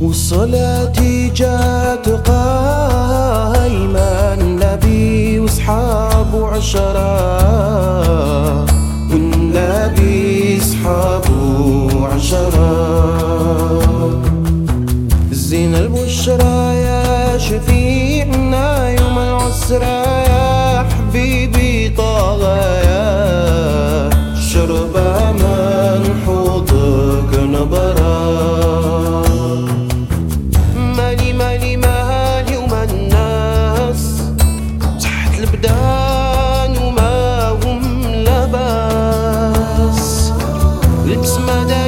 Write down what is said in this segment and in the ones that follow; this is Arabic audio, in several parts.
صلاتي جات قايمة النبي واصحابه عشرة. والنبي اصحابه عشرة. الزينة البشرى يا شفيعنا يوم العسرى it's my.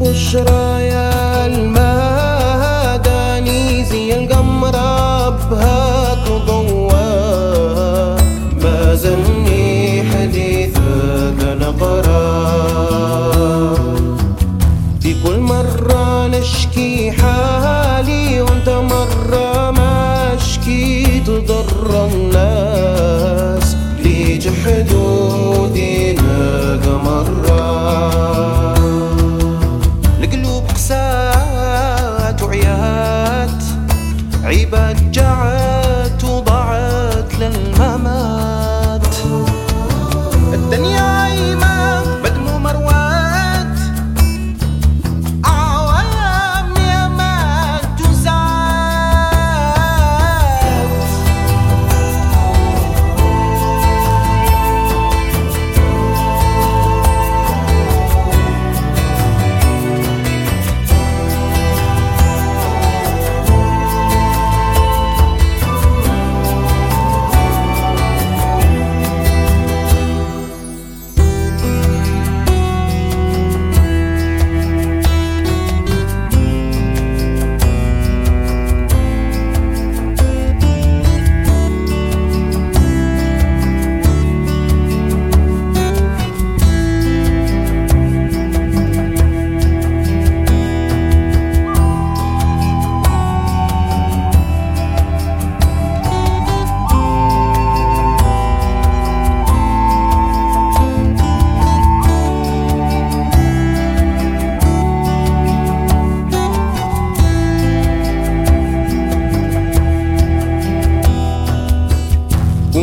البشرى يا المهداني زي القمرة بهاك but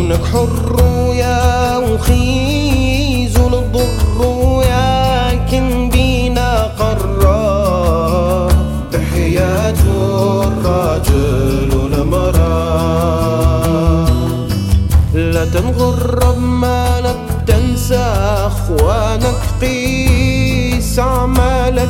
كونك حر يا وخيز للضر يا كن بينا قرار تحيات الرجل والمرأة لا تنغر بمالك تنسى أخوانك قيس أعمالك.